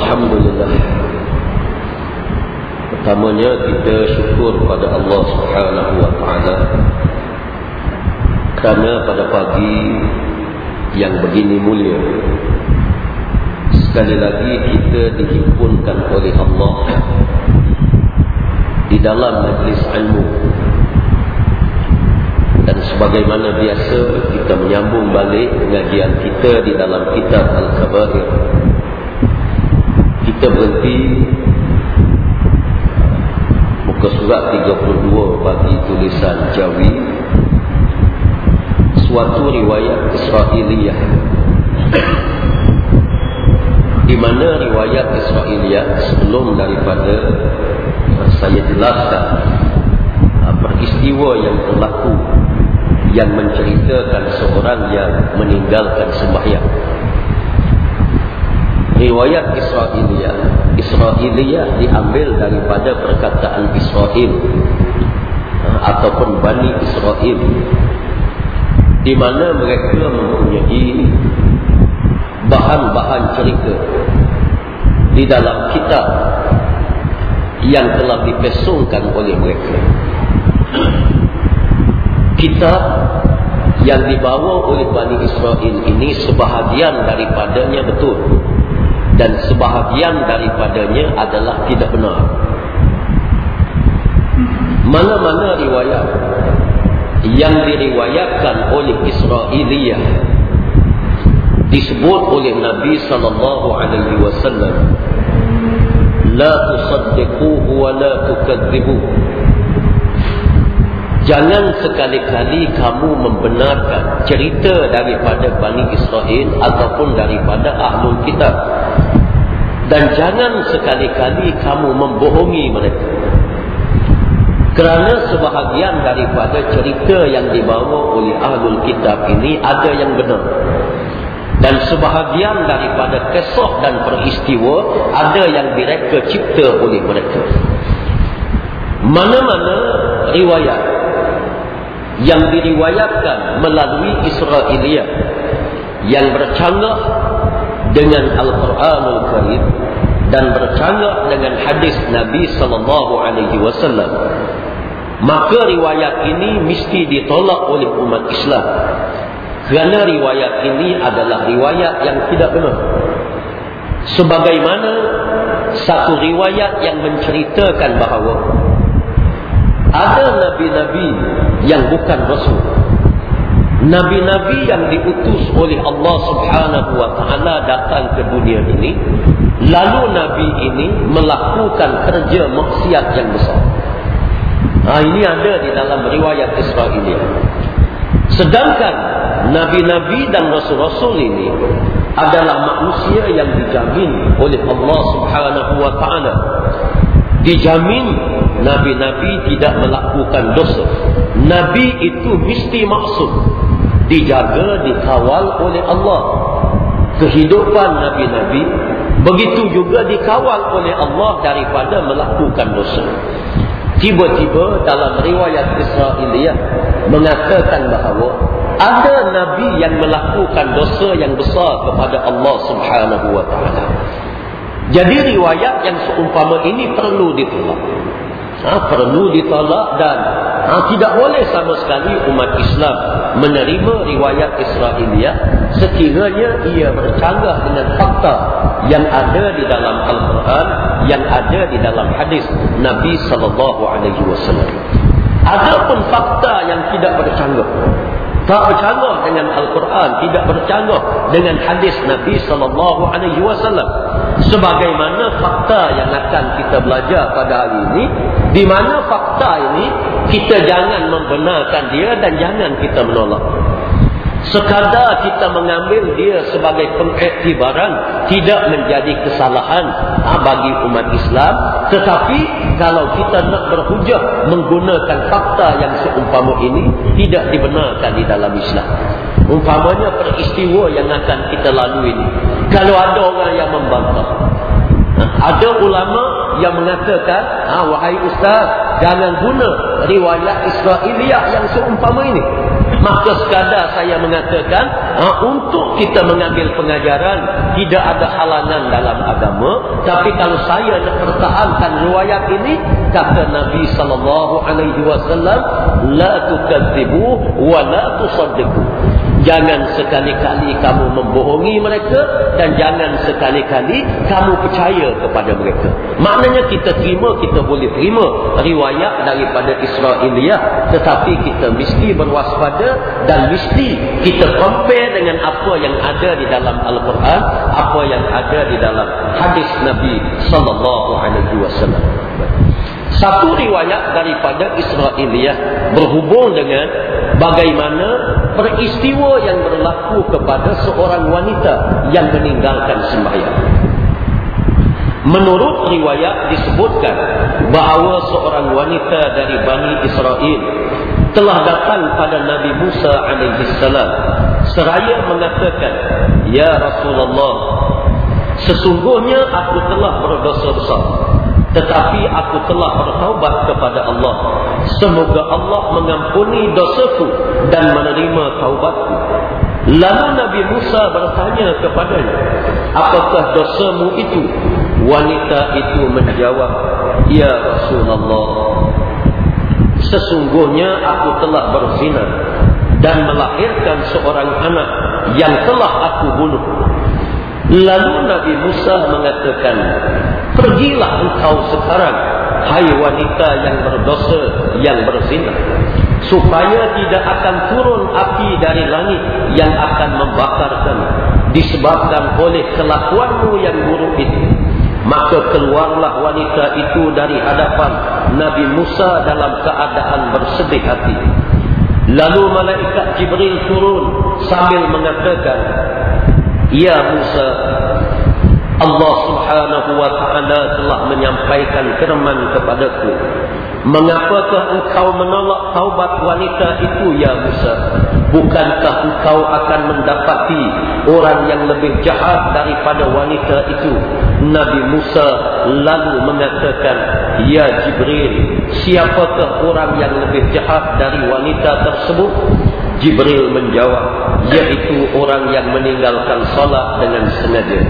Alhamdulillah. Pertamanya kita syukur pada Allah subhanahu wa ta'ala kerana pada pagi yang begini mulia sekali lagi kita dihimpunkan oleh Allah di dalam majlis ilmu. Dan sebagaimana biasa kita menyambung balik pengajian kita di dalam kitab Al-Kabair kita berhenti. Muka surat 32 bagi tulisan Jawi. Suatu riwayat Israeliyah di mana riwayat Israeliyah sebelum daripada saya jelaskan peristiwa yang berlaku yang menceritakan seorang yang meninggalkan sembahyang. Riwayat Israeliyah, Israeliyah diambil daripada perkataan Israel ataupun Bani Israel di mana mereka mempunyai bahan-bahan cerita di dalam kitab yang telah dipesongkan oleh mereka. Kitab yang dibawa oleh Bani Israel ini sebahagian daripadanya betul dan sebahagian daripadanya adalah tidak benar mana-mana riwayat yang diriwayatkan oleh Israeliyah disebut oleh Nabi sallallahu alaihi wasallam la tusaddiquhu wa la tukadzibuhu Jangan sekali-kali kamu membenarkan cerita daripada Bani Israel ataupun daripada Ahlul Kitab. Dan jangan sekali-kali kamu membohongi mereka. Kerana sebahagian daripada cerita yang dibawa oleh Ahlul Kitab ini ada yang benar. Dan sebahagian daripada kisah dan peristiwa ada yang mereka cipta oleh mereka. Mana-mana riwayat yang diriwayatkan melalui Israeliyah yang bercanggah dengan Al-Quranul Karim dan bercanggah dengan hadis Nabi sallallahu alaihi wasallam. Maka riwayat ini mesti ditolak oleh umat Islam. Kerana riwayat ini adalah riwayat yang tidak benar. Sebagaimana satu riwayat yang menceritakan bahawa ada nabi-nabi yang bukan rasul. Nabi-nabi yang diutus oleh Allah Subhanahu wa taala datang ke dunia ini, lalu nabi ini melakukan kerja maksiat yang besar. Ha, ini ada di dalam riwayat Israiliyah. Sedangkan nabi-nabi dan rasul-rasul ini adalah manusia yang dijamin oleh Allah Subhanahu wa taala. Dijamin Nabi-Nabi tidak melakukan dosa. Nabi itu mesti maksud. Dijaga, dikawal oleh Allah. Kehidupan Nabi-Nabi. Begitu juga dikawal oleh Allah daripada melakukan dosa. Tiba-tiba dalam riwayat Israeliyah mengatakan bahawa ada nabi yang melakukan dosa yang besar kepada Allah Subhanahu wa taala. Jadi riwayat yang seumpama ini perlu ditolak. Ha, perlu ditolak dan ha, tidak boleh sama sekali umat Islam menerima riwayat Israiliyah sekiranya ia bercanggah dengan fakta yang ada di dalam Al-Quran, yang ada di dalam hadis Nabi sallallahu alaihi wasallam. Adapun fakta yang tidak bercanggah tak bercanggah dengan Al-Quran, tidak bercanggah dengan hadis Nabi sallallahu alaihi wasallam. Sebagaimana fakta yang akan kita belajar pada hari ini, di mana fakta ini kita jangan membenarkan dia dan jangan kita menolak. Sekadar kita mengambil dia sebagai pengiktibaran tidak menjadi kesalahan ha, bagi umat Islam. Tetapi kalau kita nak berhujah menggunakan fakta yang seumpama ini tidak dibenarkan di dalam Islam. Umpamanya peristiwa yang akan kita lalui ini. Kalau ada orang yang membantah. Ada ulama yang mengatakan, ha, wahai ustaz, jangan guna riwayat Israeliyah yang seumpama ini. Maka sekadar saya mengatakan ha, Untuk kita mengambil pengajaran Tidak ada halangan dalam agama Tapi kalau saya nak pertahankan riwayat ini Kata Nabi SAW La tukadzibu wa la tusaddiku Jangan sekali-kali kamu membohongi mereka dan jangan sekali-kali kamu percaya kepada mereka. Maknanya kita terima, kita boleh terima riwayat daripada Israeliyah tetapi kita mesti berwaspada dan mesti kita compare dengan apa yang ada di dalam Al-Quran, apa yang ada di dalam hadis Nabi sallallahu alaihi wasallam. Satu riwayat daripada Israeliyah berhubung dengan bagaimana peristiwa yang berlaku kepada seorang wanita yang meninggalkan sembahyang. Menurut riwayat disebutkan bahawa seorang wanita dari Bani Israel telah datang pada Nabi Musa alaihissalam seraya mengatakan, "Ya Rasulullah, sesungguhnya aku telah berdosa besar." Tetapi aku telah bertaubat kepada Allah. Semoga Allah mengampuni dosaku dan menerima taubatku. Lalu Nabi Musa bertanya kepadanya, apakah dosamu itu? Wanita itu menjawab, Ya Rasulullah, sesungguhnya aku telah berzina dan melahirkan seorang anak yang telah aku bunuh. Lalu Nabi Musa mengatakan, Pergilah engkau sekarang, hai wanita yang berdosa, yang berzina. Supaya tidak akan turun api dari langit yang akan membakarkan. Disebabkan oleh kelakuanmu yang buruk itu. Maka keluarlah wanita itu dari hadapan Nabi Musa dalam keadaan bersedih hati. Lalu malaikat Jibril turun sambil mengatakan, Ya Musa, Allah subhanahu wa ta'ala telah menyampaikan firman kepadaku. Mengapakah engkau menolak taubat wanita itu ya Musa? Bukankah engkau akan mendapati orang yang lebih jahat daripada wanita itu? Nabi Musa lalu mengatakan, Ya Jibril, siapakah orang yang lebih jahat dari wanita tersebut? Jibril menjawab, yaitu orang yang meninggalkan salat dengan sengaja.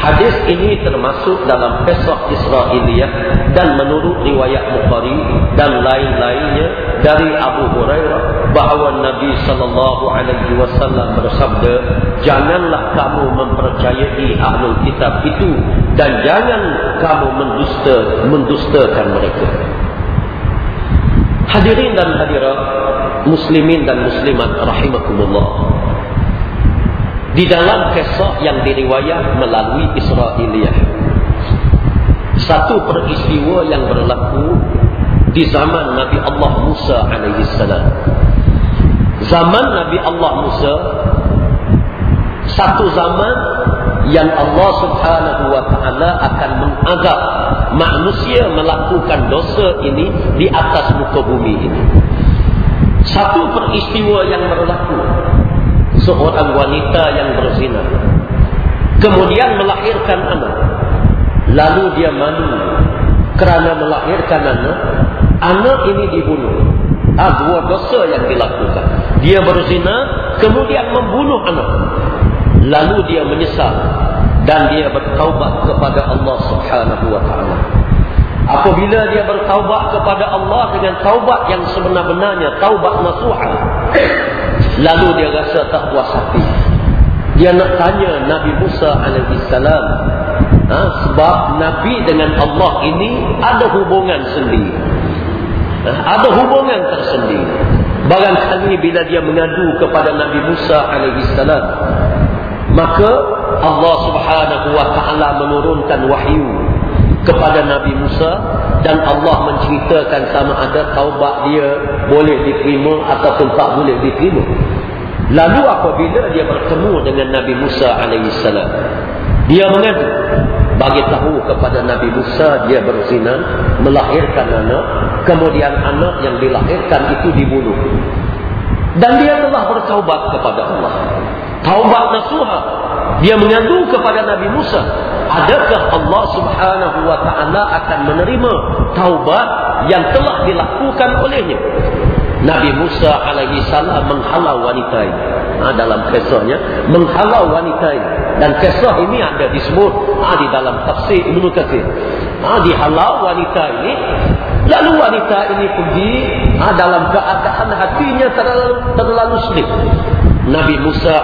Hadis ini termasuk dalam Pesach Israeliyah dan menurut riwayat Bukhari dan lain-lainnya dari Abu Hurairah bahawa Nabi sallallahu alaihi wasallam bersabda, "Janganlah kamu mempercayai ahlul kitab itu dan jangan kamu mendusta mendustakan mereka." Hadirin dan hadirat, muslimin dan muslimat rahimakumullah. Di dalam kisah yang diriwayat melalui Israeliyah. Satu peristiwa yang berlaku di zaman Nabi Allah Musa alaihissalam. Zaman Nabi Allah Musa satu zaman yang Allah Subhanahu wa taala akan mengazab manusia melakukan dosa ini di atas muka bumi ini. Satu peristiwa yang berlaku. Seorang wanita yang berzina. Kemudian melahirkan anak. Lalu dia malu. Kerana melahirkan anak anak ini dibunuh. Ah, dua dosa yang dilakukan. Dia berzina, kemudian membunuh anak. Lalu dia menyesal. Dan dia bertaubat kepada Allah Subhanahu wa taala. Apabila dia bertaubat kepada Allah dengan taubat yang sebenar-benarnya, taubat nasuha. Lalu dia rasa tak puas hati. Dia nak tanya Nabi Musa alaihi salam, ha, sebab Nabi dengan Allah ini ada hubungan sendiri. Ha, ada hubungan tersendiri. Barangkali bila dia mengadu kepada Nabi Musa alaihi salam, maka Allah Subhanahu wa taala menurunkan wahyu kepada Nabi Musa dan Allah menceritakan sama ada taubat dia boleh diterima ataupun tak boleh diterima. Lalu apabila dia bertemu dengan Nabi Musa alaihissalam, dia mengadu bagi tahu kepada Nabi Musa dia berzina, melahirkan anak, kemudian anak yang dilahirkan itu dibunuh. Dan dia telah bertaubat kepada Allah. Taubat nasuha. Dia mengadu kepada Nabi Musa. Adakah Allah subhanahu wa ta'ala akan menerima taubat yang telah dilakukan olehnya? Nabi Musa alaihi salam menghalau wanita ini. Ha, dalam kisahnya. Menghalau wanita ini. Dan kisah ini ada disebut ha, di dalam tafsir Ibn Kathir. Ha, dihalau wanita ini. Lalu wanita ini pergi ha, dalam keadaan hatinya terlalu, terlalu sedih. Nabi Musa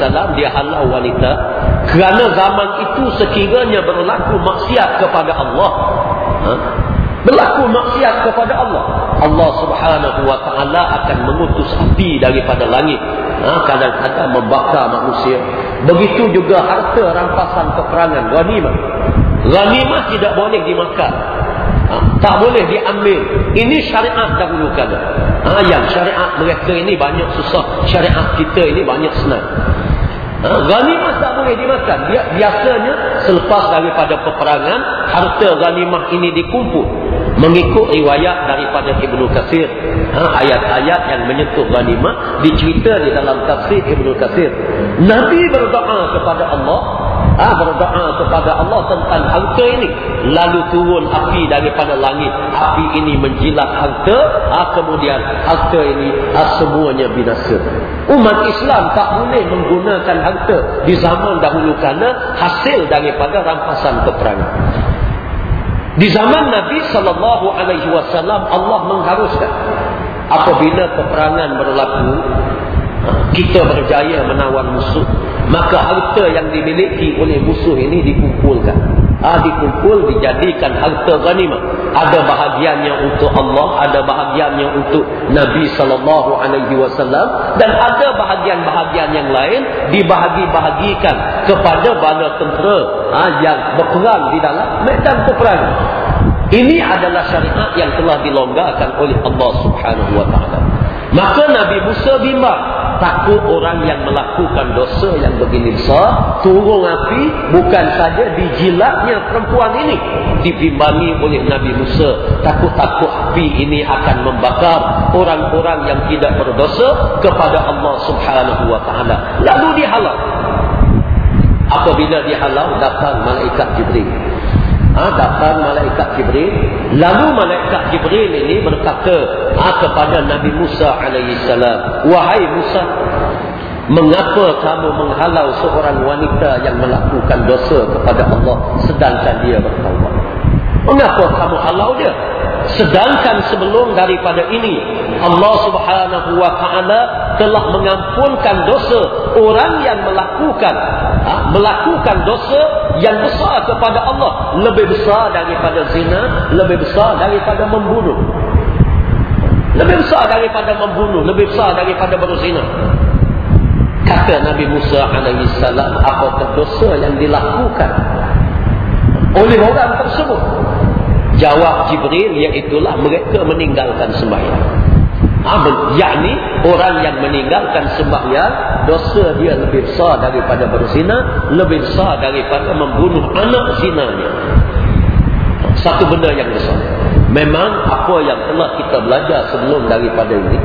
salam dia halau wanita. Kerana zaman itu sekiranya berlaku maksiat kepada Allah. Ha? berlaku maksiat kepada Allah. Allah subhanahu wa ta'ala akan mengutus api daripada langit. Ha? kadang-kadang membakar manusia. Begitu juga harta rampasan peperangan ghanimah. Ghanimah tidak boleh dimakan. ha? Tak boleh diambil ini syariat dahulu kala Ha, yang syariat mereka ini banyak susah. Syariat kita ini banyak senang. Ha, ghanimah tak boleh dimakan. Biasanya selepas daripada peperangan, harta ghanimah ini dikumpul. Mengikut riwayat daripada Ibn Qasir. Ha, ayat-ayat yang menyentuh ghanimah dicerita di dalam tafsir Ibn Qasir. Nabi berdoa kepada Allah ha, berdoa kepada Allah tentang harta ini. Lalu turun api daripada langit. Api ini menjilat harta. Ha, kemudian harta ini ha, semuanya binasa. Umat Islam tak boleh menggunakan harta di zaman dahulu kerana hasil daripada rampasan peperangan. Di zaman Nabi sallallahu alaihi wasallam Allah mengharuskan apabila peperangan berlaku kita berjaya menawan musuh maka harta yang dimiliki oleh musuh ini dikumpulkan. Ha, dikumpul dijadikan harta ghanimah. Ada bahagiannya untuk Allah ada bahagiannya untuk Nabi sallallahu alaihi wasallam dan ada bahagian-bahagian yang lain dibahagi-bahagikan kepada bala tentera ha, yang berperang di dalam medan peperangan ini adalah syariat yang telah dilonggarkan oleh Allah subhanahu wa ta'ala. Maka Nabi Musa bimbang takut orang yang melakukan dosa yang begini besar turun api bukan saja dijilatnya perempuan ini dibimbangi oleh Nabi Musa. Takut-takut api ini akan membakar orang-orang yang tidak berdosa kepada Allah subhanahu wa ta'ala. Lalu dihalau. Apabila dihalau datang malaikat Jibril ha, datang malaikat Jibril. Lalu malaikat Jibril ini berkata ha, kepada Nabi Musa alaihissalam wahai Musa mengapa kamu menghalau seorang wanita yang melakukan dosa kepada Allah sedangkan dia bertawab mengapa kamu halau dia sedangkan sebelum daripada ini Allah subhanahu wa ta'ala telah mengampunkan dosa orang yang melakukan ha, melakukan dosa yang besar kepada Allah. Lebih besar daripada zina lebih besar daripada membunuh. Lebih besar daripada membunuh lebih besar daripada berzina. Kata Nabi Musa AS apakah dosa yang dilakukan oleh orang tersebut jawab Jibril iaitulah mereka meninggalkan sembahyang Amal yakni orang yang meninggalkan sembahyang dosa dia lebih besar daripada berzina, lebih besar daripada membunuh anak zinanya. Satu benda yang besar. Memang apa yang telah kita belajar sebelum daripada ini,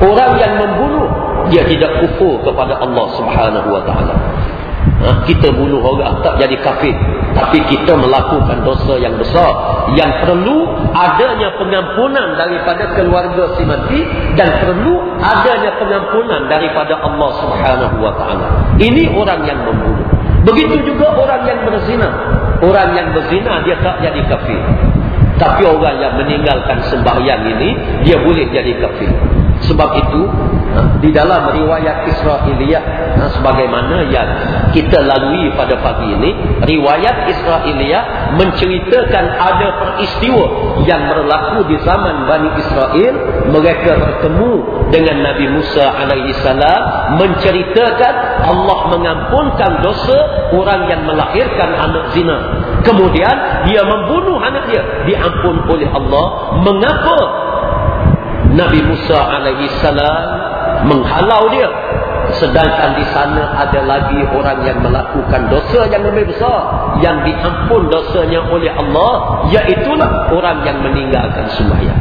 orang yang membunuh dia tidak kufur kepada Allah Subhanahu wa taala. Ha, kita bunuh orang tak jadi kafir. Tapi kita melakukan dosa yang besar. Yang perlu adanya pengampunan daripada keluarga si mati. Dan perlu adanya pengampunan daripada Allah subhanahu wa ta'ala. Ini orang yang membunuh. Begitu juga orang yang berzina. Orang yang berzina dia tak jadi kafir. Tapi orang yang meninggalkan sembahyang ini, dia boleh jadi kafir. Sebab itu, di dalam riwayat Israiliyah ha, sebagaimana yang kita lalui pada pagi ini riwayat Israiliyah menceritakan ada peristiwa yang berlaku di zaman Bani Israel mereka bertemu dengan Nabi Musa alaihi salam menceritakan Allah mengampunkan dosa orang yang melahirkan anak zina. Kemudian dia membunuh anak dia diampun oleh Allah. Mengapa Nabi Musa alaihi salam menghalau dia. Sedangkan di sana ada lagi orang yang melakukan dosa yang lebih besar yang diampun dosanya oleh Allah iaitulah orang yang meninggalkan sembahyang.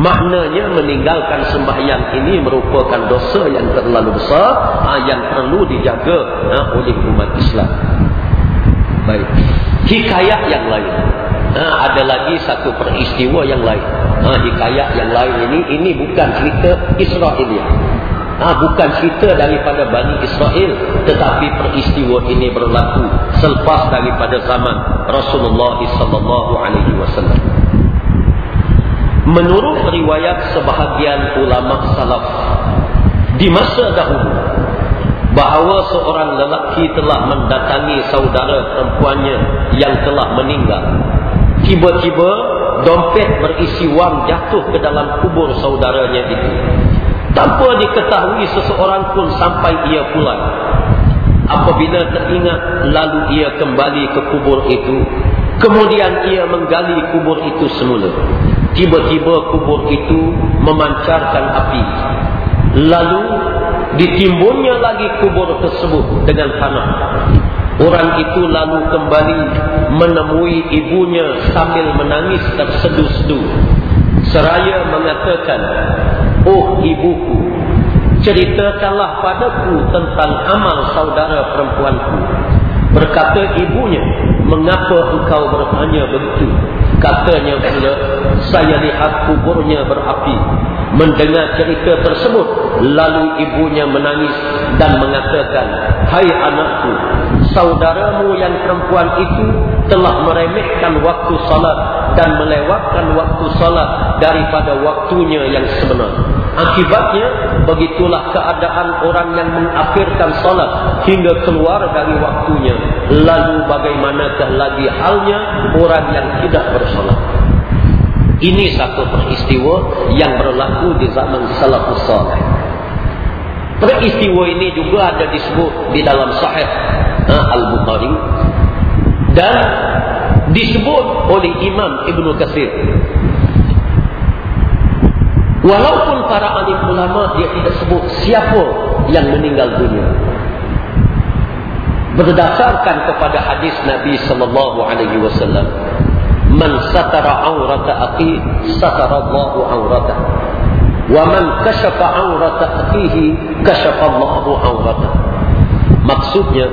Maknanya meninggalkan sembahyang ini merupakan dosa yang terlalu besar ha, yang perlu dijaga ha, oleh umat Islam. Baik. Hikayat yang lain ha, ada lagi satu peristiwa yang lain ha, hikayat yang lain ini ini bukan cerita Israeliah Ha, bukan cerita daripada Bani Israel tetapi peristiwa ini berlaku selepas daripada zaman Rasulullah wasallam. Menurut riwayat sebahagian ulama salaf di masa dahulu bahawa seorang lelaki telah mendatangi saudara perempuannya yang telah meninggal. Tiba-tiba dompet berisi wang jatuh ke dalam kubur saudaranya itu. Tanpa diketahui seseorang pun sampai ia pulang. Apabila teringat lalu ia kembali ke kubur itu. Kemudian ia menggali kubur itu semula. Tiba-tiba kubur itu memancarkan api. Lalu ditimbunnya lagi kubur tersebut dengan tanah. Orang itu lalu kembali menemui ibunya sambil menangis terseduh-seduh. Seraya mengatakan, Oh ibuku, ceritakanlah padaku tentang amal saudara perempuanku. Berkata ibunya, mengapa engkau bertanya begitu? Katanya pula, saya lihat kuburnya berapi. Mendengar cerita tersebut, lalu ibunya menangis dan mengatakan, Hai anakku, saudaramu yang perempuan itu telah meremehkan waktu salat dan melewatkan waktu salat daripada waktunya yang sebenar. Akibatnya, begitulah keadaan orang yang mengakhirkan salat hingga keluar dari waktunya. Lalu bagaimanakah lagi halnya orang yang tidak bersalat? Ini satu peristiwa yang berlaku di zaman salafus salih. Peristiwa ini juga ada disebut di dalam sahih ha, Al-Bukhari. Dan disebut oleh Imam Ibn Qasir walaupun para alim ulama dia tidak sebut siapa yang meninggal dunia. Berdasarkan kepada hadis Nabi sallallahu alaihi wasallam man satara aurata aqi satara Allahu aurata wa man kashafa aurata aqihi kashafa Allahu aurata maksudnya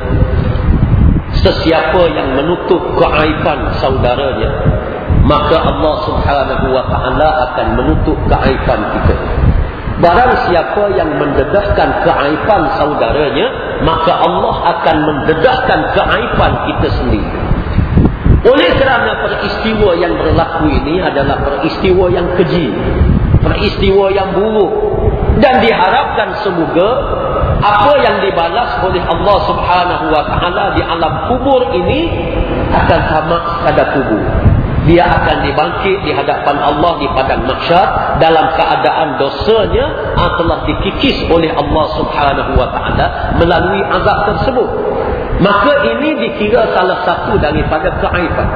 sesiapa yang menutup keaiban saudaranya maka Allah Subhanahu wa taala akan menutup keaiban kita. Barang siapa yang mendedahkan keaiban saudaranya maka Allah akan mendedahkan keaiban kita sendiri oleh kerana peristiwa yang berlaku ini adalah peristiwa yang keji peristiwa yang buruk dan diharapkan semoga apa yang dibalas oleh Allah Subhanahu wa taala di alam kubur ini akan sama pada kubur. Dia akan dibangkit di hadapan Allah di padang mahsyar dalam keadaan dosanya telah dikikis oleh Allah Subhanahu wa taala melalui azab tersebut. Maka ini dikira salah satu daripada keaiban.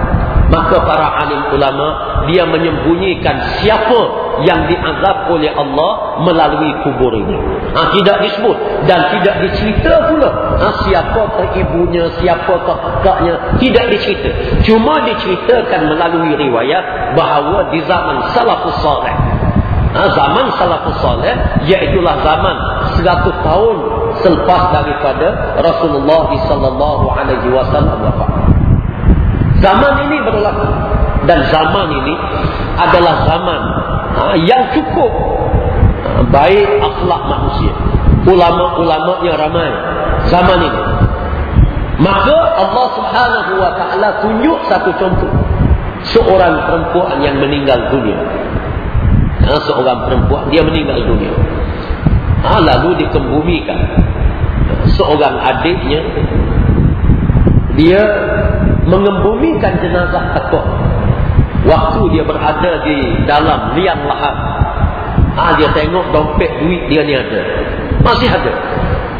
Maka para alim ulama dia menyembunyikan siapa yang diazab oleh Allah melalui kubur ini. Ha, tidak disebut dan tidak dicerita pula ha, siapa ke ibunya, siapa ke kakaknya. Tidak dicerita. Cuma diceritakan melalui riwayat bahawa di zaman salafus salih. Ha, zaman salafus salih iaitulah zaman 100 tahun selepas daripada Rasulullah sallallahu alaihi wasallam wafat. Zaman ini berlaku dan zaman ini adalah zaman ha, yang cukup ha, baik akhlak manusia. Ulama-ulamanya ramai zaman ini. Maka Allah Subhanahu wa taala tunjuk satu contoh seorang perempuan yang meninggal dunia. Ha, seorang perempuan dia meninggal dunia. Ha, lalu dikembumikan seorang adiknya dia mengembumikan jenazah takut waktu dia berada di dalam liang lahat ha, dia tengok dompet duit dia ni ada. Masih ada.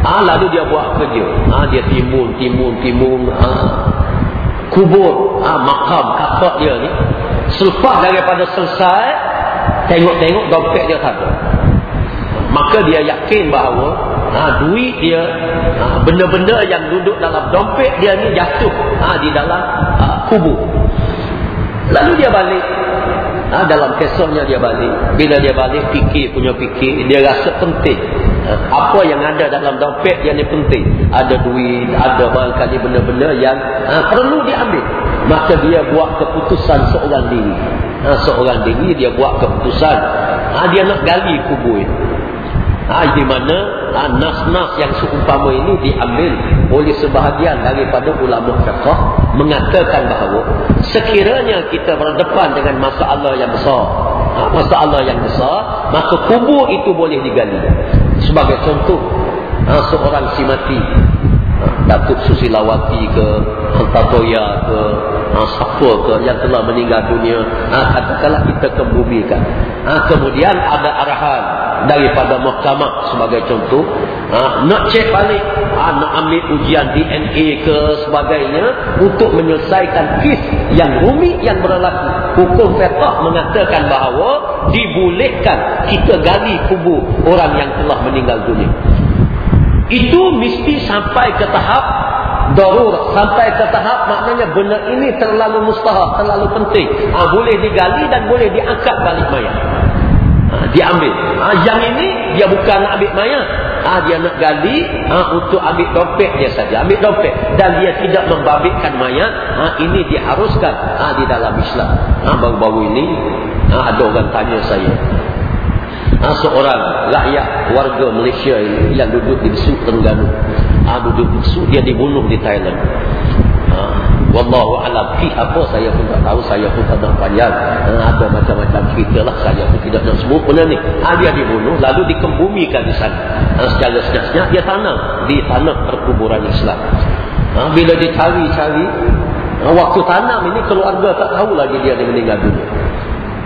Ha, lalu dia buat kerja ha, dia timbun timbun timbun ha, kubur ha, makam kakak dia ni. Selepas daripada selesai tengok-tengok dompet dia tak ada. Maka dia yakin bahawa ha, duit dia ha, benda-benda ha, yang duduk dalam dompet dia ni jatuh ha, di dalam ha, kubur. Lalu dia balik ha, dalam kesohnya dia balik. Bila dia balik fikir punya fikir dia rasa penting. Ha, apa yang ada dalam dompet dia ni penting. Ada duit ada barangkali benda-benda yang ha, perlu diambil. Maka dia buat keputusan seorang diri. Ha, seorang diri dia buat keputusan. Ha, dia nak gali kubur itu Ha, di mana ha, nas-nas yang seumpama ini diambil oleh sebahagian daripada ulama fiqh mengatakan bahawa sekiranya kita berdepan dengan masalah yang besar, ha, masalah yang besar, maka kubur itu boleh digali. Sebagai contoh, ha, seorang si mati, ha, Datuk Susilawati ke, Hantatoya ke, ha, siapa ke yang telah meninggal dunia, ha, katakanlah kita kebumikan. Ha, kemudian ada arahan daripada mahkamah sebagai contoh. Ha, nak cek balik. Ha, nak ambil ujian DNA ke sebagainya untuk menyelesaikan kes yang rumit yang berlaku. Hukum fiqah mengatakan bahawa dibolehkan kita gali kubur orang yang telah meninggal dunia. Itu mesti sampai ke tahap darur sampai ke tahap maknanya benda ini terlalu mustahak terlalu penting. Ha, boleh digali dan boleh diangkat balik mayat ha, diambil ha, yang ini dia bukan nak ambil mayat. Ha, dia nak gali ha, untuk ambil dompet dia saja. Ambil dompet. Dan dia tidak membabitkan mayat. Ha, ini diharuskan ha, di dalam Islam. Ha, baru-baru ini ha, ada orang tanya saya. Ha, seorang rakyat warga Malaysia yang duduk di Besuk Terengganu. Ha, duduk Besuk dia dibunuh di Thailand Wallahu alam. Fi apa saya pun tak tahu saya pun tak nak panjang. Eh, ada macam-macam cerita lah saya pun tidak nak sebut benda ni ha, dia dibunuh lalu dikembumikan di sana. Ha, secara senyap dia tanam di tanah perkuburan Islam. Ha, bila dicari-cari ha, waktu tanam ini keluarga tak tahu lagi dia meninggal dunia.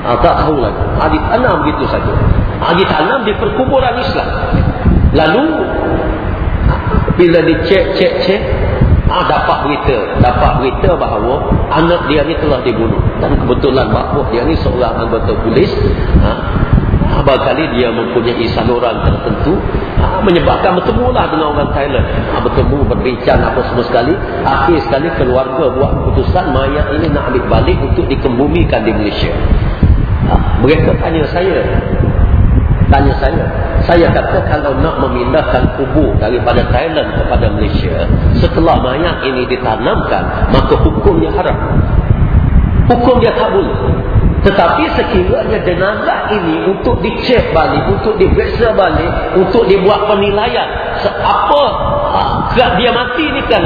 Ha, tak tahu lagi. Ha, ditanam begitu saja. Ha, ditanam di perkuburan Islam. Lalu bila dicek-cek-cek Ah dapat berita, dapat berita bahawa anak dia ni telah dibunuh. Dan kebetulan bapak dia ni seorang anggota polis. Ha, ah, kali dia mempunyai saluran tertentu. Ha, menyebabkan bertemulah dengan orang Thailand. Ha, bertemu berbincang apa semua sekali. Akhir sekali keluarga buat keputusan mayat ini nak ambil balik untuk dikembumikan di Malaysia. Ha, mereka tanya saya. Tanya saya saya kata kalau nak memindahkan kubur daripada Thailand kepada Malaysia setelah mayat ini ditanamkan maka hukumnya haram. Hukum dia tak boleh tetapi sekiranya jenazah ini untuk dicek balik untuk diperiksa balik untuk dibuat penilaian apa ha, dia mati ni kan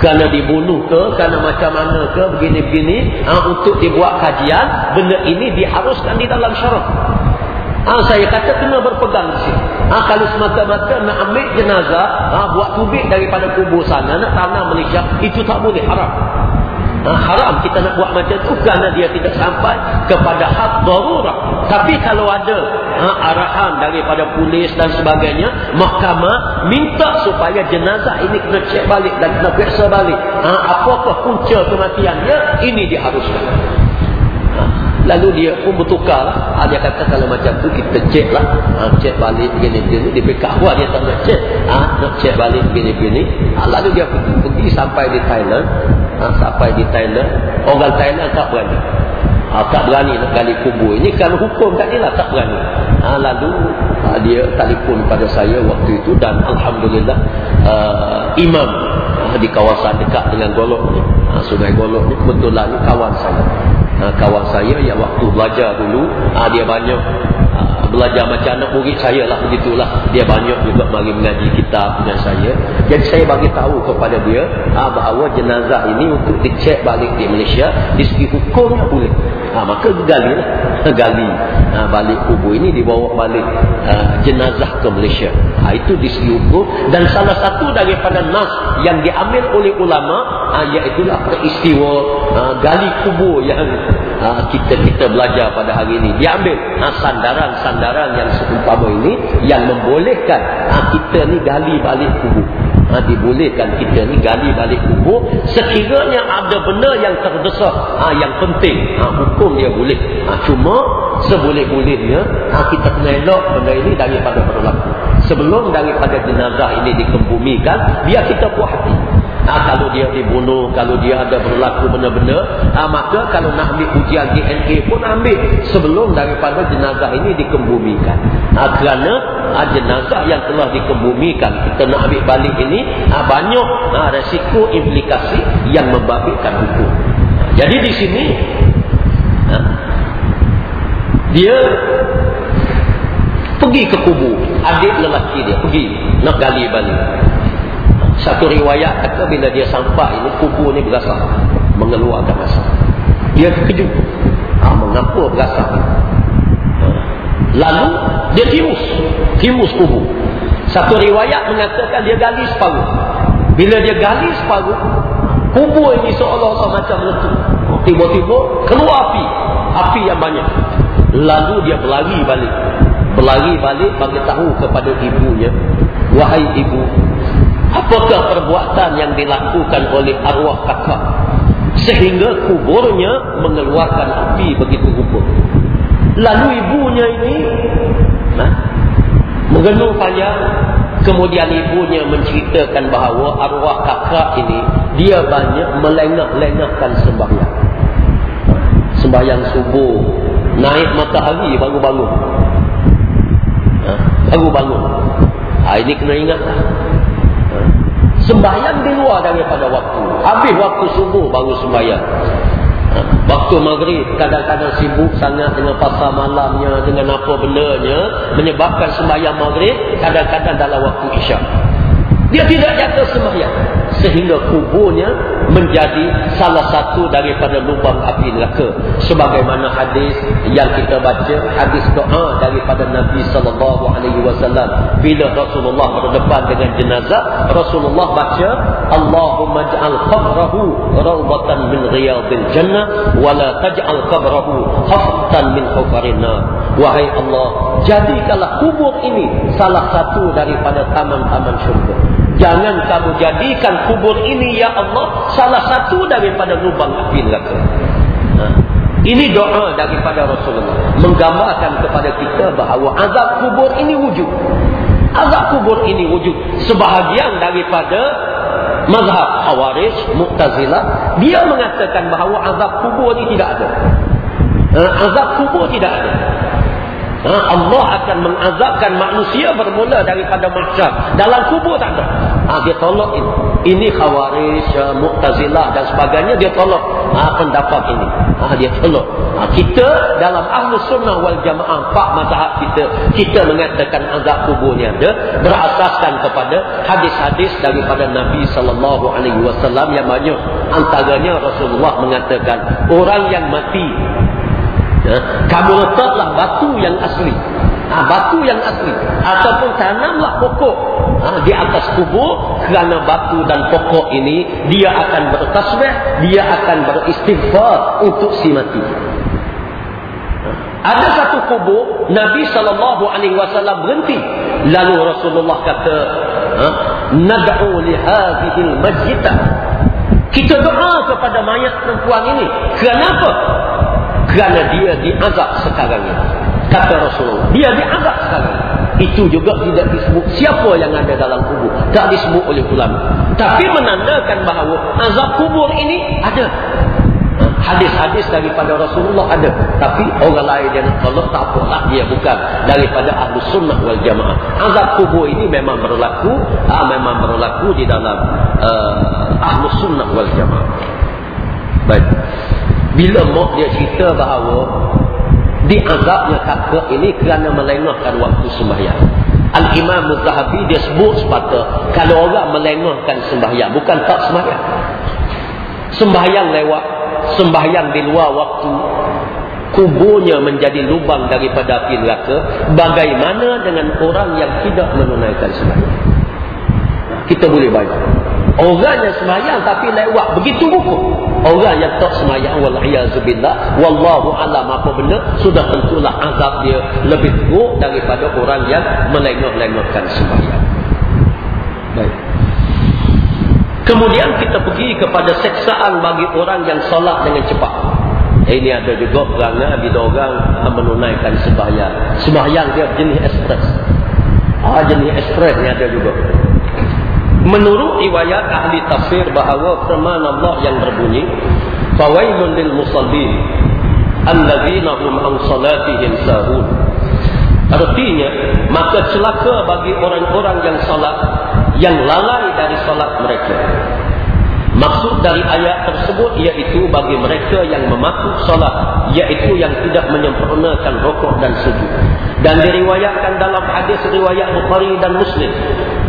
kerana dibunuh ke, kerana macam mana ke, begini-begini, ha, untuk dibuat kajian, benda ini diharuskan di dalam syarat. Ha, saya kata kena berpegang di sini. Ha, kalau semata-mata nak ambil jenazah, ha, buat tubik daripada kubur sana, nak tanam Malaysia, itu tak boleh, haram. Ha, haram kita nak buat macam itu kerana dia tidak sampai kepada hak darurat. Tapi kalau ada ha, arahan daripada polis dan sebagainya, mahkamah minta supaya jenazah ini kena cek balik dan kena periksa balik. Ha, apakah punca kematiannya, ini diharuskan. Lalu dia pun bertukar lah. Ha, dia kata kalau macam tu kita cek lah. Ha, cek balik begini-begini. Dia pergi kahwa dia tak nak cek. Ha, nak cek balik begini-begini. Ha, lalu dia pergi, pergi sampai di Thailand. Ha, sampai di Thailand. Orang Thailand tak berani. Ha, tak berani nak gali kubur. Ini kalau hukum tak dia lah tak berani. ha, lalu ha, dia telefon pada saya waktu itu dan Alhamdulillah uh, imam ha, di kawasan dekat dengan golok ni ha, sungai golok ni kebetulan ni kawan saya ha, kawan saya yang waktu belajar dulu ha, dia banyak belajar macam anak murid saya lah begitulah. Dia banyak juga mari mengaji kitab dengan saya. Jadi saya bagi tahu kepada dia ha, bahawa jenazah ini untuk dicek balik di Malaysia di segi hukumnya boleh. Ha, maka gali lah gali. Ha, balik kubur ini dibawa balik ha, jenazah ke Malaysia. Ha, itu di segi hukum dan salah satu daripada nas yang diambil oleh ulama ha, iaitulah peristiwa ha, gali kubur yang ha, kita kita belajar pada hari ini. Diambil ha, sandaran-sandaran sandaran yang seumpama ini yang membolehkan ha, kita ni gali balik kubur. Ha, dibolehkan kita ni gali balik kubur sekiranya ada benda yang terdesak ha, yang penting. Ha, hukum dia boleh. Ha, cuma seboleh-bolehnya ha, kita kena elok benda ini daripada berlaku. Sebelum daripada jenazah ini dikembumikan biar kita puas hati Ha, kalau dia dibunuh, kalau dia ada berlaku benda-benda, ha, maka kalau nak ambil ujian DNA pun ambil sebelum daripada jenazah ini dikembumikan. Ha, kerana ha, jenazah yang telah dikembumikan, kita nak ambil balik ini, ha, banyak ha, resiko implikasi yang membabitkan hukum. Jadi di sini, ha, dia pergi ke kubur, adik lelaki dia pergi nak gali balik. Satu riwayat kata bila dia sampai ini kubur ni berasa mengeluarkan asap. Dia terkejut. Ha, mengapa berasa? Lalu dia timus. Timus kubur. Satu riwayat mengatakan dia gali separuh. Bila dia gali separuh, kubur ini seolah-olah macam meletup. Tiba-tiba keluar api. Api yang banyak. Lalu dia berlari balik. Berlari balik bagi tahu kepada ibunya. Wahai ibu, Apakah perbuatan yang dilakukan oleh arwah kakak sehingga kuburnya mengeluarkan api begitu rupa. Lalu ibunya ini nah, mengenung panjang. Kemudian ibunya menceritakan bahawa arwah kakak ini dia banyak melengah-lengahkan sembahyang. Sembahyang subuh, naik matahari baru bangun. Ha? Bangun. Ha, ini kena ingatlah. Sembahyang di luar daripada waktu. Habis waktu subuh baru sembahyang. Waktu maghrib kadang-kadang sibuk sangat dengan pasal malamnya, dengan apa bendanya. Menyebabkan sembahyang maghrib kadang-kadang dalam waktu isyak. Dia tidak jatuh sembahyang. Sehingga kuburnya menjadi salah satu daripada lubang api neraka. Sebagaimana hadis yang kita baca. Hadis doa daripada Nabi SAW. Bila Rasulullah berdepan dengan jenazah. Rasulullah baca. Allahumma ja'al qabrahu rawbatan min riyadil jannah. Wala taj'al qabrahu haftan min hufarina. Wahai Allah. Jadikanlah kubur ini salah satu daripada taman-taman syurga. Jangan kamu jadikan kubur ini ya Allah salah satu daripada lubang api neraka. Ha. Ini doa daripada Rasulullah menggambarkan kepada kita bahawa azab kubur ini wujud. Azab kubur ini wujud. Sebahagian daripada mazhab Khawarij, Mu'tazilah, dia mengatakan bahawa azab kubur ini tidak ada. Ha, azab kubur tidak ada. Ha, Allah akan mengazabkan manusia bermula daripada mahsyar. Dalam kubur tak ada. Ha, dia tolak ini. Ini khawarij, uh, mu'tazilah dan sebagainya. Dia tolak ha, pendapat ini. Ha, dia tolak. Ha, kita dalam ahlu sunnah wal jamaah, pak mazhab kita, kita mengatakan azab kubur ni ada. Berasaskan kepada hadis-hadis daripada Nabi SAW yang banyak. Antaranya Rasulullah mengatakan, orang yang mati ya, kamu letaklah batu yang asli ha, batu yang asli. Ataupun tanamlah pokok. Ha, di atas kubur kerana batu dan pokok ini dia akan bertasbih dia akan beristighfar untuk si mati. Ha, ada satu kubur Nabi SAW berhenti. Lalu Rasulullah kata ha, nad'u lihadihil majitah kita doa kepada mayat perempuan ini. Kenapa? Kerana dia diazab sekarang ini. Kata Rasulullah. Dia diazab sekarang Itu juga tidak disebut siapa yang ada dalam kubur. Tak disebut oleh ulama. Tapi menandakan bahawa azab kubur ini ada. Ha, Hadis-hadis daripada Rasulullah ada. Tapi orang lain yang tolak tak apalah. Dia bukan daripada ahlu sunnah wal jamaah. Azab kubur ini memang berlaku. Ha, memang berlaku di dalam uh, ahlu sunnah wal jamaah. Baik. Bila mak dia cerita bahawa diazabnya kakak ini kerana melengahkan waktu sembahyang. Al-Imam Zahabi dia sebut sepatah kalau orang melengahkan sembahyang. Bukan tak sembahyang. Sembahyang lewat sembahyang di luar waktu kuburnya menjadi lubang daripada api neraka bagaimana dengan orang yang tidak menunaikan sembahyang kita boleh bayar orang yang sembahyang tapi lewat begitu buku orang yang tak sembahyang wala'iyazubillah wallahu alam apa benda sudah tentulah azab dia lebih buruk daripada orang yang melengah-lengahkan sembahyang baik Kemudian kita pergi kepada seksaan bagi orang yang solat dengan cepat. Ini ada juga perangai bila orang menunaikan sembahyang. Sembahyang dia jenis ekspres. Ah, jenis ekspres ni ada juga. Menurut riwayat ahli tafsir bahawa firman Allah yang berbunyi, "Fawailun lil musallin alladzina hum an salatihim sahun." Artinya, maka celaka bagi orang-orang yang salat yang lalai dari solat mereka. Maksud dari ayat tersebut iaitu bagi mereka yang mematuh solat, iaitu yang tidak menyempurnakan rokok dan sujud. Dan diriwayatkan dalam hadis riwayat Bukhari dan Muslim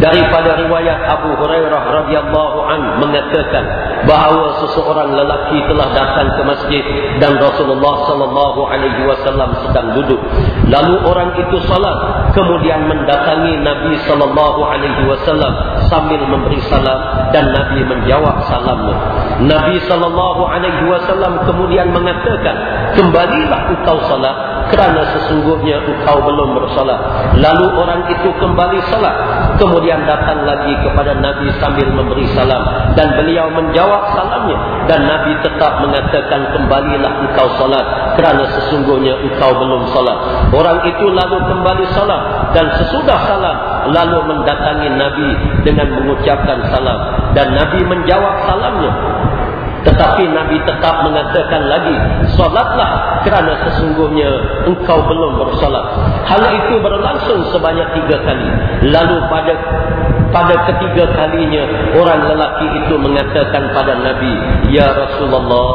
daripada riwayat Abu Hurairah radhiyallahu an mengatakan bahawa seseorang lelaki telah datang ke masjid dan Rasulullah sallallahu alaihi wasallam sedang duduk. Lalu orang itu salat kemudian mendatangi Nabi sallallahu alaihi wasallam sambil memberi salam dan Nabi menjawab salamnya. Nabi sallallahu alaihi wasallam kemudian mengatakan, "Kembalilah engkau salat kerana sesungguhnya engkau belum bersalat. Lalu orang itu kembali salat. Kemudian datang lagi kepada Nabi sambil memberi salam. Dan beliau menjawab salamnya. Dan Nabi tetap mengatakan kembalilah engkau salat. Kerana sesungguhnya engkau belum salat. Orang itu lalu kembali salat. Dan sesudah salam lalu mendatangi Nabi dengan mengucapkan salam. Dan Nabi menjawab salamnya. Tetapi Nabi tetap mengatakan lagi, solatlah kerana sesungguhnya engkau belum bersolat. Hal itu berlangsung sebanyak tiga kali. Lalu pada pada ketiga kalinya, orang lelaki itu mengatakan pada Nabi, Ya Rasulullah,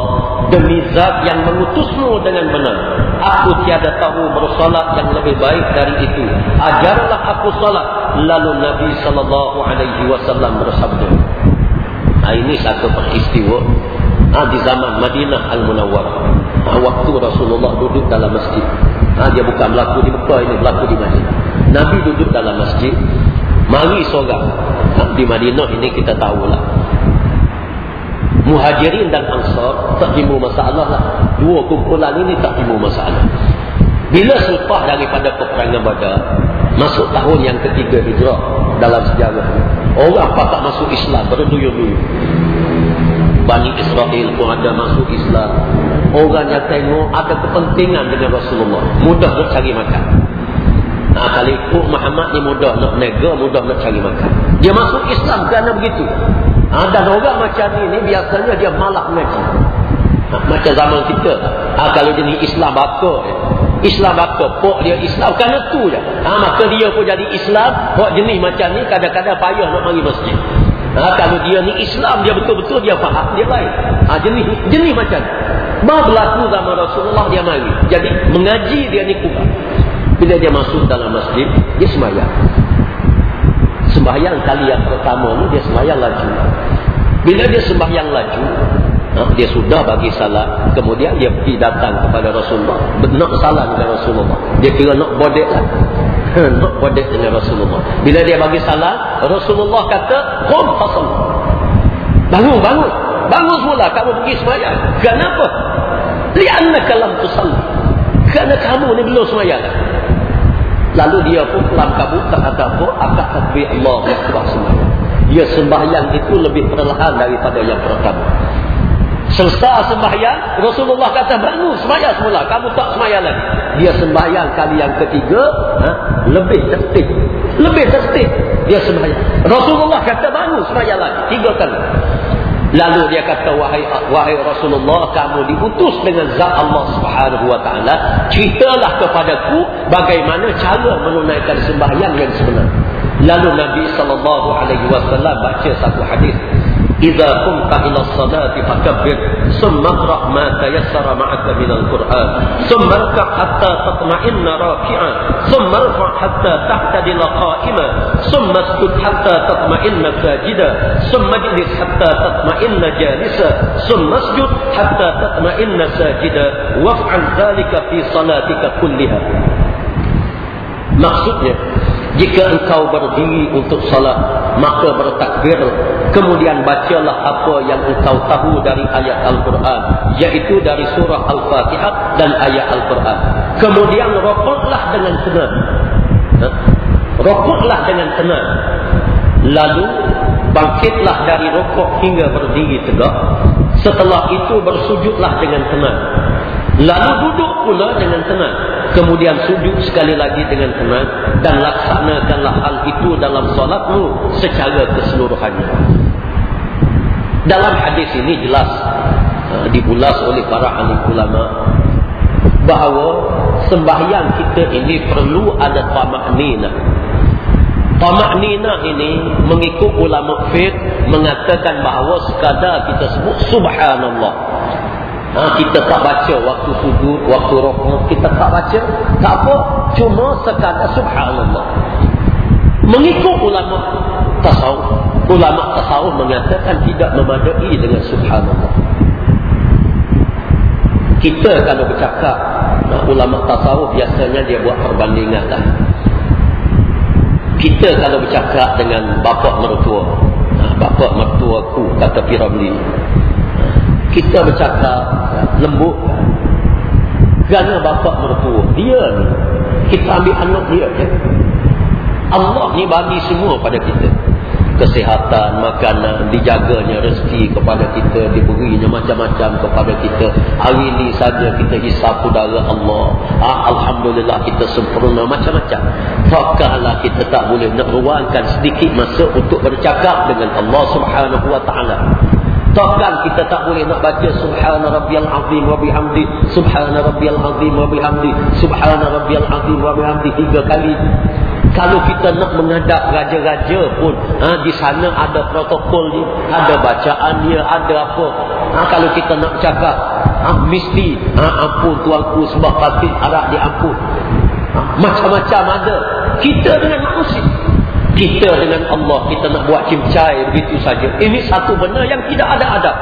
demi zat yang mengutusmu dengan benar, aku tiada tahu bersolat yang lebih baik dari itu. Ajarlah aku solat. Lalu Nabi SAW bersabda. Nah, ini satu peristiwa ha, di zaman Madinah Al-Munawwarah. Ha, waktu Rasulullah duduk dalam masjid. Ha, dia bukan berlaku di Mekah ini, berlaku di Madinah. Nabi duduk dalam masjid. Mari seorang. Ha, di Madinah ini kita tahulah. Muhajirin dan Ansar tak timbul masalah lah. Dua kumpulan ini tak timbul masalah. Bila selepas daripada peperangan badar, masuk tahun yang ketiga hijrah dalam sejarah. Orang apa tak masuk Islam berduyun-duyun. Bani Israel pun ada masuk Islam. Orang yang tengok ada kepentingan dengan Rasulullah. Mudah nak cari makan. Nah, kali itu Muhammad ni mudah nak nega, mudah nak cari makan. Dia masuk Islam kerana begitu. Nah, dan orang macam ni, ni biasanya dia malah mengaji. Nah, macam zaman kita. Nah, kalau jenis Islam apa? Islam apa? Pok dia Islam. Kerana tu je. Nah, maka dia pun jadi Islam. Pok jenis macam ni kadang-kadang payah nak pergi masjid. Ha, kalau dia ni Islam, dia betul-betul dia faham, dia baik. Ha, jenis, jenis macam. Bahawa berlaku zaman Rasulullah, dia mari. Jadi, mengaji dia ni kurang. Bila dia masuk dalam masjid, dia sembahyang. Sembahyang kali yang pertama ni, dia sembahyang laju. Bila dia sembahyang laju, ha, dia sudah bagi salat. Kemudian dia pergi datang kepada Rasulullah. Nak salat kepada Rasulullah. Dia kira nak bodek lah kodek dengan Rasulullah. Bila dia bagi salat, Rasulullah kata, Qum fasal. Bangun, bangun. Bangun semula, kamu pergi semayang. Kenapa? Lianna kalam tusal. Kerana kamu ni belum semayang. Lalu dia pun kelam kabut, tak kata apa, akad takbir Allah. Dia sembahyang itu lebih perlahan daripada yang pertama. Selesai sembahyang, Rasulullah kata bangun sembahyang semula. Kamu tak sembahyang lagi. Dia sembahyang kali yang ketiga, ha? lebih tertib. Lebih tertib dia sembahyang. Rasulullah kata bangun sembahyang lagi. Tiga kali. Lalu dia kata wahai wahai Rasulullah kamu diutus dengan zat Allah taala ceritalah kepadaku bagaimana cara menunaikan sembahyang yang sebenar. Lalu Nabi wasallam baca satu hadis إذا قمت إلى الصلاة فكبر ثم اقرأ ما تيسر معك من القرآن ثم اركع حتى تطمئن راكعا ثم ارفع حتى تعتدل قائما ثم اسجد حتى تطمئن ساجدا ثم اجلس حتى تطمئن جالسا ثم اسجد حتى تطمئن ساجدا. وافعل ذلك في صلاتك كلها. maksudnya jika engkau berdiri untuk salat maka bertakbir. Kemudian bacalah apa yang engkau tahu dari ayat Al-Quran iaitu dari surah Al-Fatihah dan ayat Al-Quran. Kemudian rokoklah dengan tenang ha? rokoklah dengan tenang lalu bangkitlah dari rokok hingga berdiri tegak. Setelah itu bersujudlah dengan tenang lalu duduk pula dengan tenang kemudian sujud sekali lagi dengan tenang dan laksanakanlah hal itu dalam solatmu secara keseluruhannya dalam hadis ini jelas uh, dibulas oleh para alim ulama bahawa sembahyang kita ini perlu ada tamak nina tamak nina ini mengikut ulama fiqh mengatakan bahawa sekadar kita sebut subhanallah Ha, kita tak baca waktu sujud, waktu rokok, kita tak baca. Tak apa, cuma sekadar subhanallah. Mengikut ulama tasawuf, ulama tasawuf mengatakan tidak memadai dengan subhanallah. Kita kalau bercakap, nah, ulama tasawuf biasanya dia buat perbandingan lah. Kita kalau bercakap dengan bapa mertua, nah, bapa mertuaku kata Piramli, kita bercakap lembut kerana bapa mertua dia ni kita ambil anak dia je Allah ni bagi semua pada kita kesihatan, makanan, dijaganya rezeki kepada kita, diberinya macam-macam kepada kita. Hari ini saja kita hisap udara Allah. Ah, Alhamdulillah kita sempurna macam-macam. Fakahlah kita tak boleh nak ruangkan sedikit masa untuk bercakap dengan Allah Subhanahu Wa Taala. Takkan kita tak boleh nak baca Subhana Rabbiyal Azim wa bihamdi Subhana Rabbiyal Azim wa bihamdi Subhana Rabbiyal Azim wa bihamdi tiga kali. Kalau kita nak menghadap raja-raja pun ha, di sana ada protokol ni, ada bacaan dia, ada apa. Ha, kalau kita nak cakap ha, mesti ha, ampun tuanku sebab patut harap diampun. Ha, macam-macam ada. Kita dengan manusia kita dengan Allah kita nak buat cimcai begitu saja. Ini satu benda yang tidak ada adab.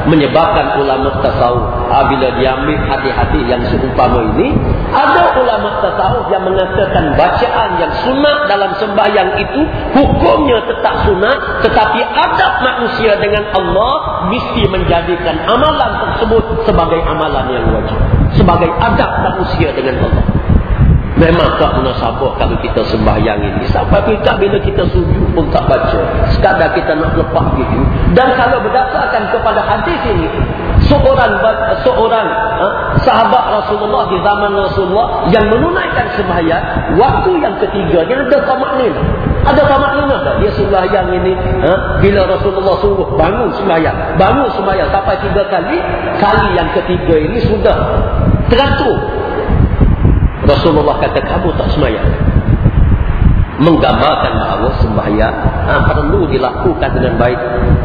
Menyebabkan ulama tasawuf apabila diambil hati-hati yang seumpama ini ada ulama tasawuf yang mengatakan bacaan yang sunat dalam sembahyang itu hukumnya tetap sunat tetapi adab manusia dengan Allah mesti menjadikan amalan tersebut sebagai amalan yang wajib. Sebagai adab manusia dengan Allah Memang tak munasabah kalau kita sembahyang ini. Sampai kita bila kita sujud pun tak baca. Sekadar kita nak lepas gitu. Dan kalau berdasarkan kepada hadis ini. Seorang seorang ha, sahabat Rasulullah di zaman Rasulullah yang menunaikan sembahyang. Waktu yang ketiga dia ada tamak nina. Ada tamak nina tak? Dia sembahyang ini. Ha, bila Rasulullah suruh bangun sembahyang. Bangun sembahyang sampai tiga kali. Kali yang ketiga ini sudah teratur Rasulullah kata kamu tak semayang. Menggambarkan bahawa sembahyang ha, perlu dilakukan dengan baik.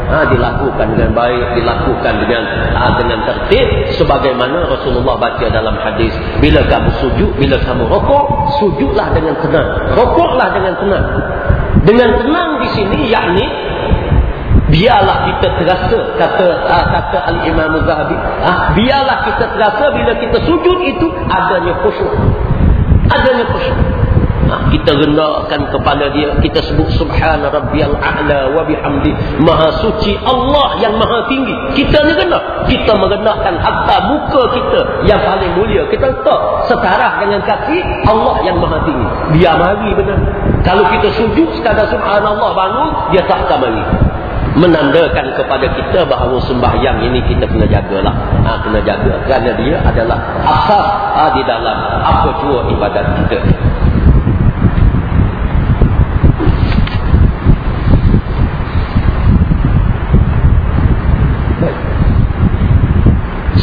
Ha, dilakukan dengan baik dilakukan dengan ha, dengan tertib sebagaimana Rasulullah baca dalam hadis bila kamu sujud bila kamu rokok sujudlah dengan tenang. Rokoklah dengan tenang. Dengan tenang di sini yakni biarlah kita terasa kata uh, kata al-Imam Zahabi uh, biarlah kita terasa bila kita sujud itu adanya khusyuk adanya khusyuk. Ha, kita rendahkan kepada dia kita sebut subhana rabbiyal a'la wa bihamdi. Maha suci Allah yang maha tinggi. Kita ni rendah kita merendahkan hatta muka kita yang paling mulia. Kita letak setara dengan kaki Allah yang maha tinggi. Dia mari benar. Kalau kita sujud sekadar subhanallah bangun dia tak akan mari menandakan kepada kita bahawa sembahyang ini kita kena jagalah. Ha, kena jaga. Kerana dia adalah asas ha, di dalam apa jua ibadat kita.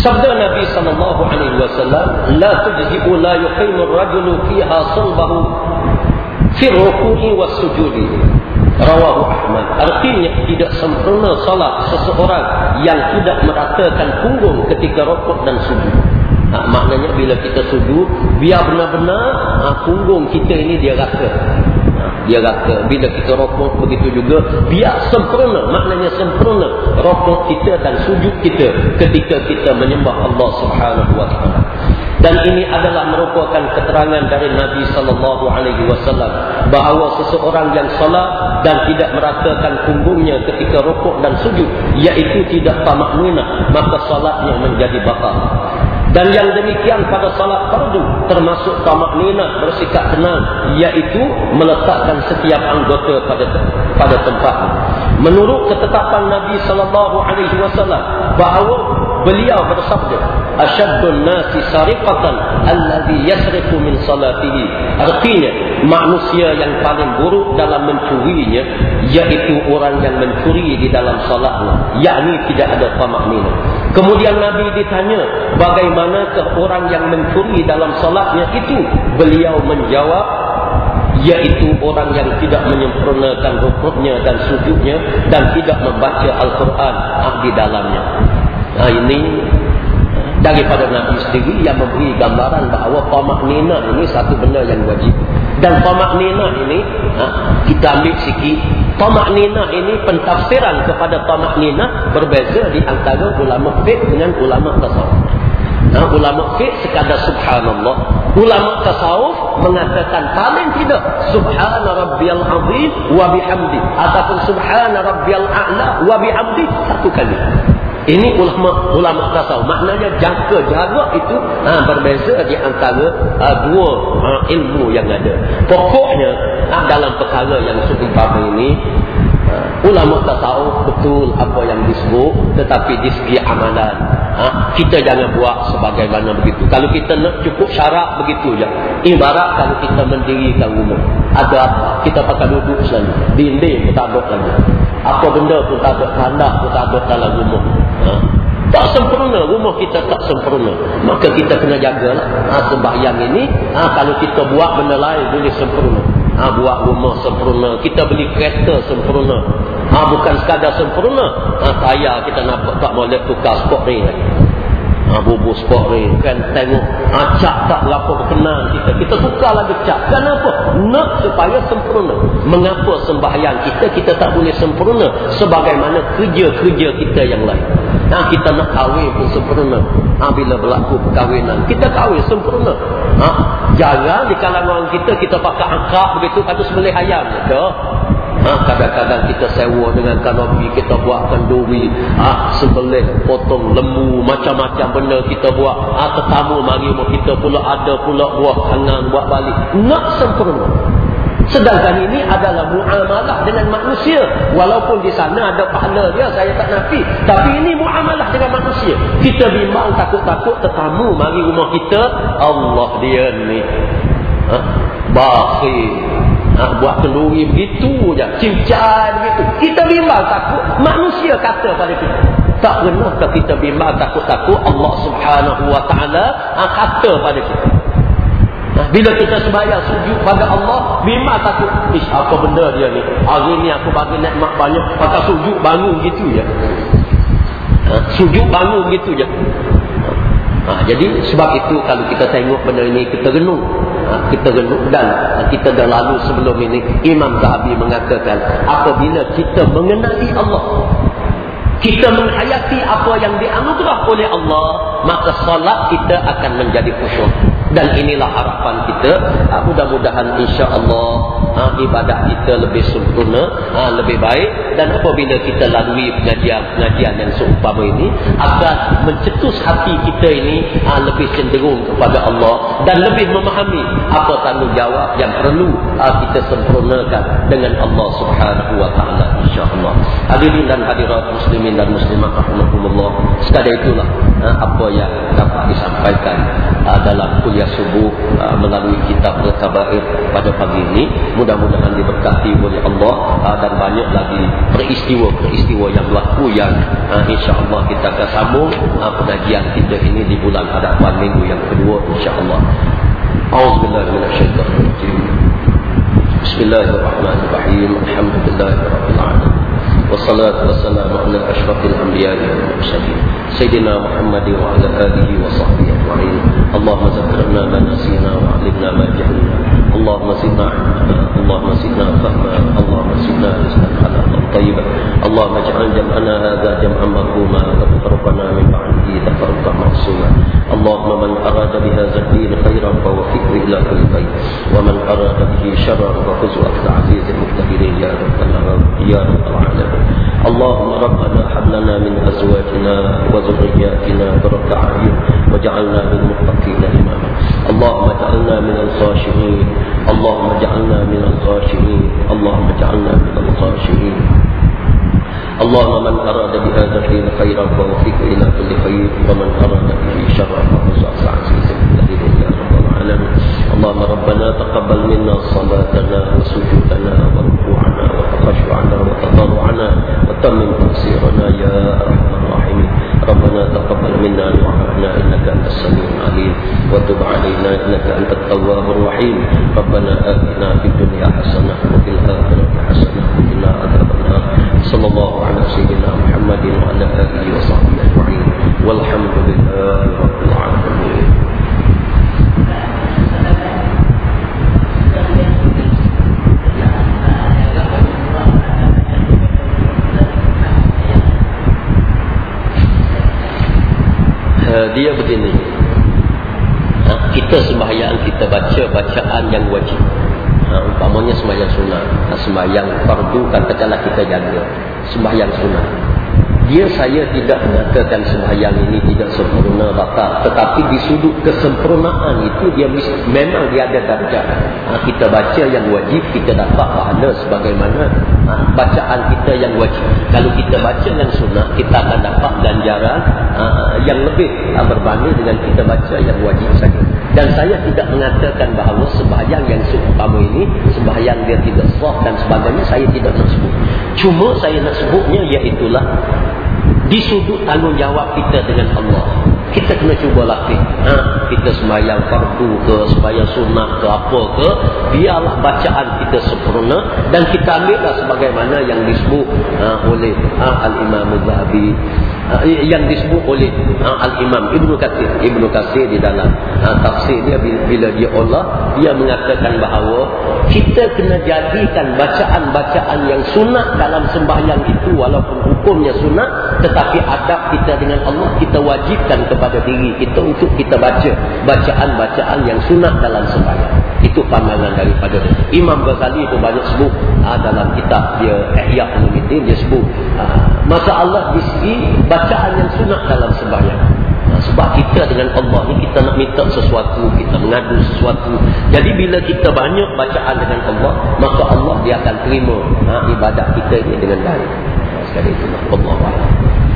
Sabda Nabi sallallahu alaihi wasallam, "La tujzi'u la yuqimu ar-rajulu fiha salbahu fi ruku'i was sujudi." Rawahu Ahmad. Artinya tidak sempurna salat seseorang yang tidak meratakan punggung ketika rukuk dan sujud. Ha, maknanya bila kita sujud, biar benar-benar ha, punggung kita ini dia rata. Ha, dia rata. Bila kita rokok begitu juga, biar sempurna. Maknanya sempurna rokok kita dan sujud kita ketika kita menyembah Allah Subhanahu Wa Taala. Dan ini adalah merupakan keterangan dari Nabi sallallahu alaihi wasallam bahawa seseorang yang salat dan tidak meratakan punggungnya ketika rukuk dan sujud iaitu tidak tamak maka salatnya menjadi batal. Dan yang demikian pada salat fardu termasuk tamak nina bersikap tenang iaitu meletakkan setiap anggota pada pada tempat. Menurut ketetapan Nabi sallallahu alaihi wasallam bahawa beliau bersabda asyaddun nasi sariqatan allazi yasriqu min salatihi. Artinya manusia yang paling buruk dalam mencurinya iaitu orang yang mencuri di dalam salatnya yakni tidak ada tamak nina kemudian Nabi ditanya bagaimanakah orang yang mencuri dalam salatnya itu? Beliau menjawab iaitu orang yang tidak menyempurnakan rukuknya dan sujudnya dan tidak membaca Al-Quran di dalamnya Nah ini daripada Nabi sendiri yang memberi gambaran bahawa tamak nina ini satu benda yang wajib. Dan tamak nina ini ha, kita ambil sikit. Tamak nina ini pentafsiran kepada tamak nina berbeza di antara ulama fiqh dengan ulama tasawuf. Nah, ulama fiqh sekadar subhanallah. Ulama tasawuf mengatakan paling tidak subhana rabbiyal azim wa bihamdi ataupun subhana rabbiyal a'la wa bihamdi satu kali. Ini ulama ulama tasawuf. Maknanya jaga jaga itu ha, berbeza di antara ha, dua ha, ilmu yang ada. Pokoknya ha, dalam perkara yang seumpama ini ha, ulama tasawuf betul apa yang disebut tetapi di segi amalan ha, kita jangan buat sebagaimana begitu. Kalau kita nak cukup syarat begitu je. Ibarat kalau kita mendirikan rumah. Ada apa? Kita pakai duduk selalu. Dinding pun tak ada lagi. Apa benda pun tak ada. Tandah pun tak ada dalam rumah. Ha? Tak sempurna. Rumah kita tak sempurna. Maka kita kena jagalah. Ha, sembahyang ini. Ha, kalau kita buat benda lain boleh sempurna. Ha, buat rumah sempurna. Kita beli kereta sempurna. Ha, bukan sekadar sempurna. Ha, saya kita nampak tak boleh tukar sport ni. Ha, bubu sport ni. Kan tengok. Ha, cat tak berapa berkenan kita. Kita tukar lagi cat. Kenapa? Nak supaya sempurna. Mengapa sembahyang kita, kita tak boleh sempurna. Sebagaimana kerja-kerja kita yang lain. Nah kita nak kahwin pun sempurna. Ha, bila berlaku perkahwinan, kita kahwin sempurna. Ha, jangan di kalangan kita, kita pakai angkat begitu, kata sembelih ayam. Dah. Ha, kadang-kadang kita sewa dengan kanopi, kita buatkan duri, ha, sembelih, potong lembu, macam-macam benda kita buat. Ha, tetamu mari kita pula ada pula buah tangan, buat balik. Nak sempurna. Sedangkan ini adalah muamalah dengan manusia. Walaupun di sana ada pahala dia, saya tak nafi. Tapi ini muamalah dengan manusia. Kita bimbang takut-takut tetamu mari rumah kita. Allah dia ni. Ha? Bakhir. Ha? Buat kenduri begitu je. Cincai begitu. Kita bimbang takut. Manusia kata pada kita. Tak pernah kita bimbang takut-takut Allah subhanahu wa ta'ala ha, kata pada kita. Bila kita sembahyang sujud pada Allah, memang takut. Ish, apa benda dia ni? Hari ni aku bagi nikmat banyak. Pakai sujud bangun gitu je. Ha? Sujud bangun gitu je. Ha, jadi sebab itu kalau kita tengok benda ini kita renung. Ha, kita renung dan kita dah lalu sebelum ini Imam Zahabi mengatakan apabila kita mengenali Allah kita menghayati apa yang dianugerah oleh Allah maka salat kita akan menjadi khusyuk dan inilah harapan kita. Ha, mudah-mudahan insya-Allah ha, ibadah kita lebih sempurna ha, lebih baik. Dan apabila kita lalui pengajian-pengajian yang seumpama ini akan mencetus hati kita ini ha, lebih cenderung kepada Allah dan lebih memahami apa tanggungjawab yang perlu ha, kita sempurnakan dengan Allah Subhanahu wa taala insya-Allah. Hadirin dan hadirat muslimin dan muslimat rahimakumullah. Sekadar itulah ha, apa yang dapat disampaikan uh, dalam kuliah subuh uh, melalui kitab Al-Kabair pada pagi ini. Mudah-mudahan diberkati oleh Allah uh, dan banyak lagi peristiwa-peristiwa yang berlaku yang uh, insya-Allah kita akan sambung uh, pengajian kita ini di bulan hadapan minggu yang kedua insya-Allah. Auzubillahi minasyaitonir rajim. Bismillahirrahmanirrahim. Alhamdulillahirabbil alamin. والصلاة والسلام على أشرف الأنبياء والمرسلين سيدنا محمد وعلى آله وصحبه أجمعين اللهم ذكرنا ما نسينا وعلمنا ما جهلنا اللهم زدنا علما اللهم زدنا فهما اللهم زدنا رزقا حلالا طيبا اللهم اجعل جمعنا هذا جمعا مرحوما وتفرقنا من بعده تفرقا معصوما اللهم من أراد بهذا الدين خيرا فوفقه إلى كل خير ومن أراد به شرا فخذه أخذ عزيز المقتدرين يا رب يا رب العالمين. اللهم ربنا هب لنا من أزواجنا وذرياتنا قرة اعين واجعلنا للمتقين إماما. اللهم اجعلنا من الخاشعين. اللهم اجعلنا من الخاشعين. اللهم اجعلنا من الخاشعين. اللهم من أراد بهذا الدين خيرا فوفقه إلى كل خير. ومن أراد به شرا فخذ عزيز المقتدرين يا رب العالمين اللهم ربنا تقبل منا صلاتنا وسجودنا وركوعنا وتخشعنا وتضرعنا وتمم تقصيرنا يا أرحم الراحمين. ربنا تقبل منا دعاءنا إنك أنت السميع العليم. وتب علينا إنك أنت التواب الرحيم. ربنا آتنا في الدنيا حسنة وفي الآخرة حسنة وقنا عذاب النار. صلى الله على سيدنا محمد وعلى آله وصحبه أجمعين. والحمد لله رب العالمين. Dia begini. Ha, kita sembahyang kita baca bacaan yang wajib. Ha, umpamanya sembahyang sunat ha, sembahyang fardu katakanlah kita jaga. Sembahyang sunat dia saya tidak mengatakan sembahyang ini tidak sempurna batal tetapi di sudut kesempurnaan itu dia memang dia ada darjah. Ha, kita baca yang wajib kita dapat pahala sebagaimana ha, bacaan kita yang wajib. Kalau kita baca yang sunat kita akan dapat ganjaran ha, yang lebih ha, berbanding dengan kita baca yang wajib saja. Dan saya tidak mengatakan bahawa sembahyang yang seumpama ini sembahyang dia tidak sah dan sebagainya saya tidak nak sebut cuma saya nak sebutnya iaitulah di sudut tanggungjawab kita dengan Allah. Kita kena cuba latih ha? kita sembahyang fardu ke sembahyang sunat ke apa ke biarlah bacaan kita sempurna dan kita ambillah sebagaimana yang disebut ha, oleh ha, Al-Imam Zahabi ha, yang disebut oleh ha, Al-Imam Ibn Qasir Ibn Qasir di dalam ha, tafsir dia bila dia Allah dia mengatakan bahawa kita kena jadikan bacaan-bacaan yang sunat dalam sembahyang itu walaupun hukumnya sunat tetapi adab kita dengan Allah kita wajibkan kepada diri kita untuk kita baca bacaan-bacaan yang sunat dalam sembahyang itu pandangan daripada Imam Ghazali itu banyak sebut uh, dalam kitab dia Ihya Ulumuddin dia sebut uh, masalah di segi bacaan yang sunat dalam sembahyang. Uh, sebab kita dengan Allah ni kita nak minta sesuatu kita mengadu sesuatu. Jadi bila kita banyak bacaan dengan Allah maka Allah dia akan terima uh, ibadat kita ini dengan baik. Sekali itu. Allah Allah